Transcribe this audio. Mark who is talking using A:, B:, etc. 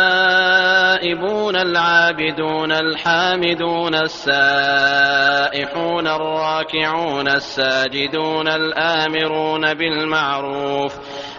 A: التائبون العابدون الحامدون السائحون الراكعون الساجدون الآمرون بالمعروف